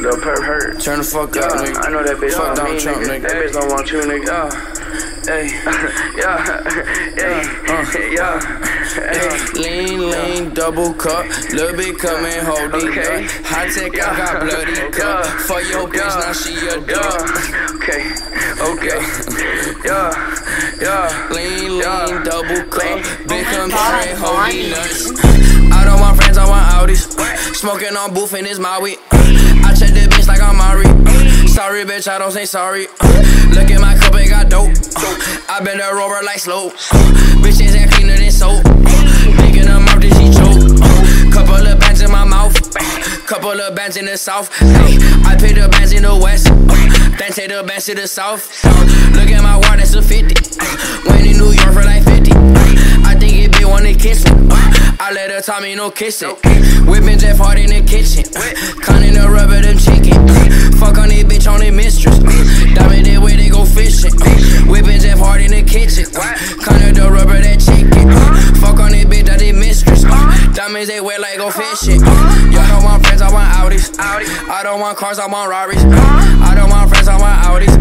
Lil Perp hurt. Turn the fuck Yeah, up, nigga. I know that bitch Fuck don't Donald me, Trump, nigga. nigga. That bitch don't want you, nigga. Yeah. Hey, Yeah, uh. yeah, yeah, hey. Lean, lean, double cup. Lil' bit coming, hold it Okay. up. High tech, I got bloody cup. Yeah. For your bitch, Yeah. now she a yeah. dog. Okay, okay, yeah, yeah. Lean, lean, Yeah. double cup. Big oh come God, straight, hold Bonnie. me nuts. I don't want friends, I want Audis. Smoking on booth and it's my weed. I check the bitch like I'm Mari. Uh, sorry, bitch, I don't say sorry. Uh, look at my cup, it got dope. Uh, I been a rover like slow. Bitches ain't cleaner than soap. Making them up, then she choke. Couple of bands in my mouth. Couple of bands in the south. I pay the bands in the west. Then take the bands to the south. Look at my water, that's a 50. Went in New York for like 50. I think it be wanna kiss me. I let her tell me no kissing. Whipping Jeff Hard in the kitchen. Uh, Cunning the rubber, them chicken. Uh, fuck on this bitch on the mistress. Uh, diamond that way they go fishing. Whipping Jeff Hard in the kitchen. Cunning the rubber, that chicken. Fuck on this bitch, that the mistress. Diamonds they wear like go fishing. Y'all don't want friends, I want Audis. I don't want cars, I want Rarries. I don't want friends, I want Audis.